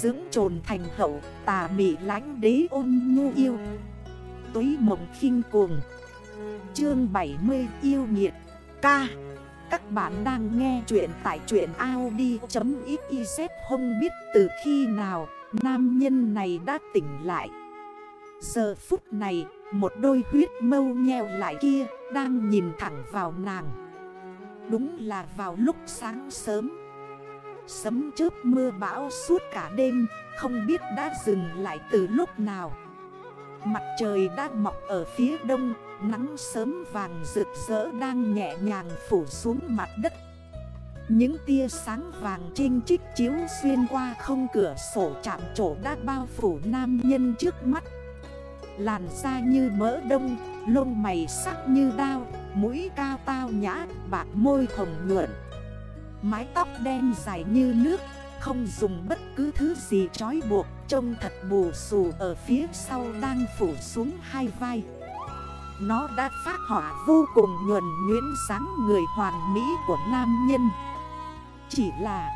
Dưỡng trồn thành hậu, tà mị lánh đế ôn nhu yêu. Túy mộng khinh cuồng. Chương 70 yêu nghiệt. Ca. Các bạn đang nghe chuyện tại chuyện Audi.xyz không biết từ khi nào, nam nhân này đã tỉnh lại. Giờ phút này, một đôi huyết mâu nheo lại kia, đang nhìn thẳng vào nàng. Đúng là vào lúc sáng sớm Sấm chớp mưa bão suốt cả đêm Không biết đã dừng lại từ lúc nào. Mặt trời đã mọc ở phía đông Nắng sớm vàng rực rỡ đang nhẹ nhàng phủ xuống mặt đất. Những tia sáng vàng trinh trích chiếu xuyên qua không cửa sổ chạm trổ đã bao phủ nam nhân trước mắt. Làn da như mỡ đông, lông mày sắc như đao Mũi cao tao nhã, bạc môi hồng nhuận. Mái tóc đen dài như nước, Không dùng bất cứ thứ gì trói buộc, Trông thật bù xù ở phía sau đang phủ xuống hai vai. Nó đã phát họa vô cùng nhuần nhuyễn sáng người hoàn mỹ của nam nhân. Chỉ là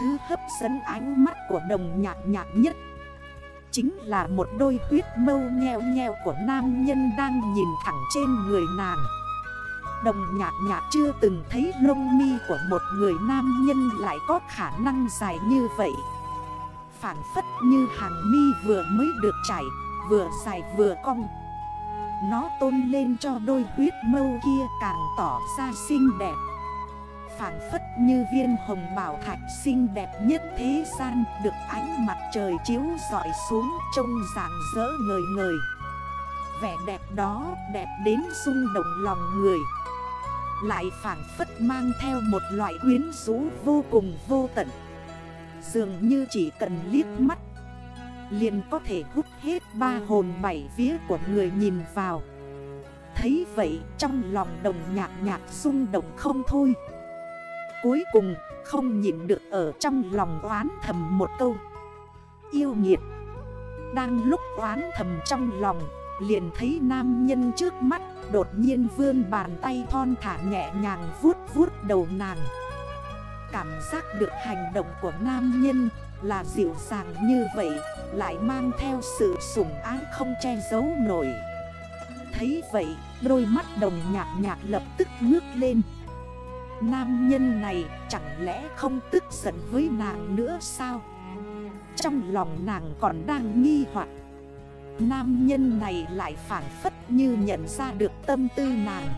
Thứ hấp dẫn ánh mắt của đồng nhạc nhạc nhất Chính là một đôi huyết mâu nheo nheo của nam nhân đang nhìn thẳng trên người nàng. Đồng nhạc nhạc chưa từng thấy lông mi của một người nam nhân lại có khả năng dài như vậy. Phản phất như hàng mi vừa mới được chảy, vừa dài vừa cong. Nó tôn lên cho đôi huyết mâu kia càng tỏ ra xinh đẹp. Phản phất như viên hồng bảo thạch xinh đẹp nhất thế gian Được ánh mặt trời chiếu dọi xuống trông rạng rỡ ngời ngời. Vẻ đẹp đó đẹp đến rung động lòng người lại phản phất mang theo một loại quyến rũ vô cùng vô tận. Dường như chỉ cần liếc mắt, Liền có thể hút hết ba hồn bảy vía của người nhìn vào. Thấy vậy, trong lòng đồng nhạc nhạc rung động không thôi. Cuối cùng, không nhìn được ở trong lòng oán thầm một câu. Yêu nghiệt, Đang lúc oán thầm trong lòng Liền thấy nam nhân trước mắt, Đột nhiên vươn bàn tay thon thả nhẹ nhàng vuốt vuốt đầu nàng. Cảm giác được hành động của nam nhân là dịu dàng như vậy, Lại mang theo sự sủng ái không che giấu nổi. Thấy vậy, đôi mắt đồng nhạc nhạc lập tức ngước lên. Nam nhân này chẳng lẽ không tức giận với nàng nữa sao? Trong lòng nàng còn đang nghi hoặc. Nam nhân này lại phản phất như nhận ra được tâm tư nàng.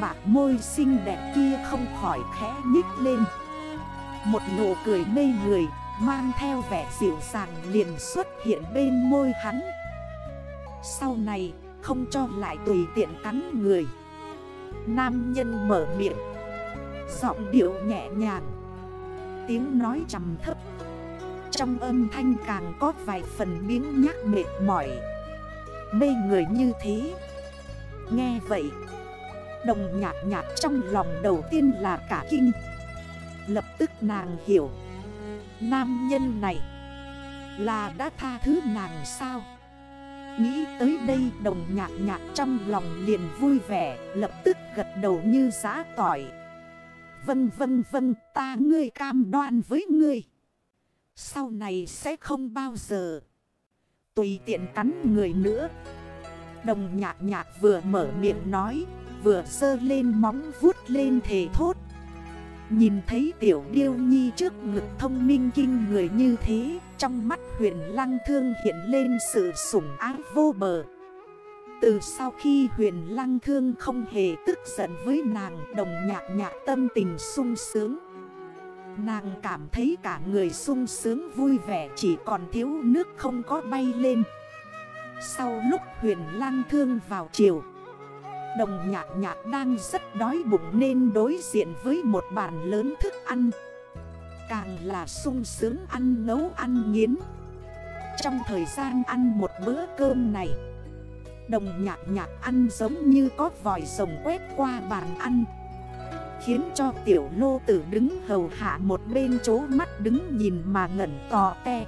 Bạc môi xinh đẹp kia không khỏi khẽ nhích lên. Một nụ cười mê người, Mang theo vẻ dịu dàng liền xuất hiện bên môi hắn. Sau này, không cho lại tùy tiện cắn người. Nam nhân mở miệng. Giọng điệu nhẹ nhàng. Tiếng nói trầm thấp trong âm thanh càng có vài phần miếng nhắc mệt mỏi. Mê người như thế. Nghe vậy, Đồng nhạc nhạc trong lòng đầu tiên là cả kinh. Lập tức nàng hiểu, Nam nhân này Là đã tha thứ nàng sao? Nghĩ tới đây đồng nhạc nhạc trong lòng liền vui vẻ, Lập tức gật đầu như giá tỏi. Vâng vâng vâng ta ngươi cam đoan với ngươi sau này sẽ không bao giờ. Tùy tiện cắn người nữa. Đồng nhạc nhạc vừa mở miệng nói, Vừa sơ lên móng vuốt lên thề thốt. Nhìn thấy tiểu điêu nhi trước ngực thông minh kinh người như thế, Trong mắt huyền lăng thương hiện lên sự sủng ái vô bờ. Từ sau khi huyền lăng thương không hề tức giận với nàng, Đồng nhạc nhạc tâm tình sung sướng. Nàng cảm thấy cả người sung sướng vui vẻ, chỉ còn thiếu nước không có bay lên. Sau lúc huyền lang thương vào chiều Đồng nhạc nhạc đang rất đói bụng nên đối diện với một bàn lớn thức ăn. Càng là sung sướng ăn nấu ăn nghiến. Trong thời gian ăn một bữa cơm này, Đồng nhạc nhạc ăn giống như có vòi rồng quét qua bàn ăn. Khiến cho tiểu lô tử đứng hầu hạ một bên chố mắt đứng nhìn mà ngẩn to te.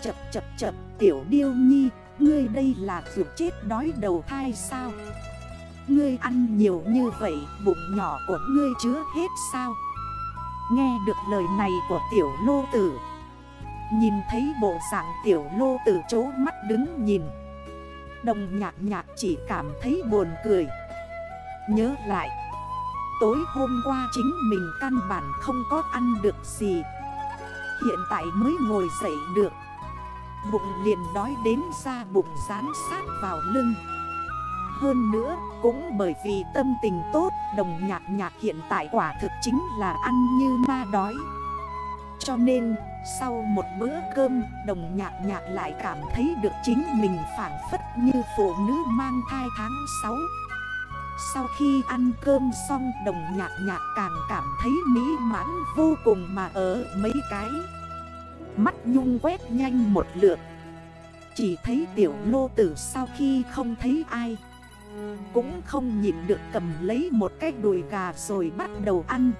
Chập chập chập, tiểu điêu nhi, Ngươi đây là ruột chết đói đầu thai sao? Ngươi ăn nhiều như vậy, bụng nhỏ của ngươi chứa hết sao? Nghe được lời này của tiểu lô tử, Nhìn thấy bộ dạng tiểu lô tử chỗ mắt đứng nhìn. Đồng nhạc nhạc chỉ cảm thấy buồn cười. Nhớ lại Tối hôm qua chính mình căn bản không có ăn được gì. Hiện tại mới ngồi dậy được. Bụng liền đói đến ra bụng rán sát vào lưng. Hơn nữa, cũng bởi vì tâm tình tốt, Đồng nhạc nhạc hiện tại quả thực chính là ăn như ma đói. Cho nên, sau một bữa cơm, Đồng nhạc nhạc lại cảm thấy được chính mình phản phất như phụ nữ mang thai tháng 6 sau khi ăn cơm xong, đồng nhạc nhạc càng cảm thấy mỹ mãn vô cùng mà ở mấy cái. Mắt nhung quét nhanh một lượt. Chỉ thấy tiểu lô tử sau khi không thấy ai. Cũng không nhịn được cầm lấy một cái đùi gà rồi bắt đầu ăn.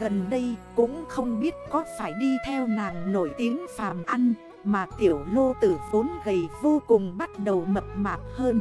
Gần đây cũng không biết có phải đi theo nàng nổi tiếng phàm ăn, Mà tiểu lô tử vốn gầy vô cùng bắt đầu mập mạp hơn.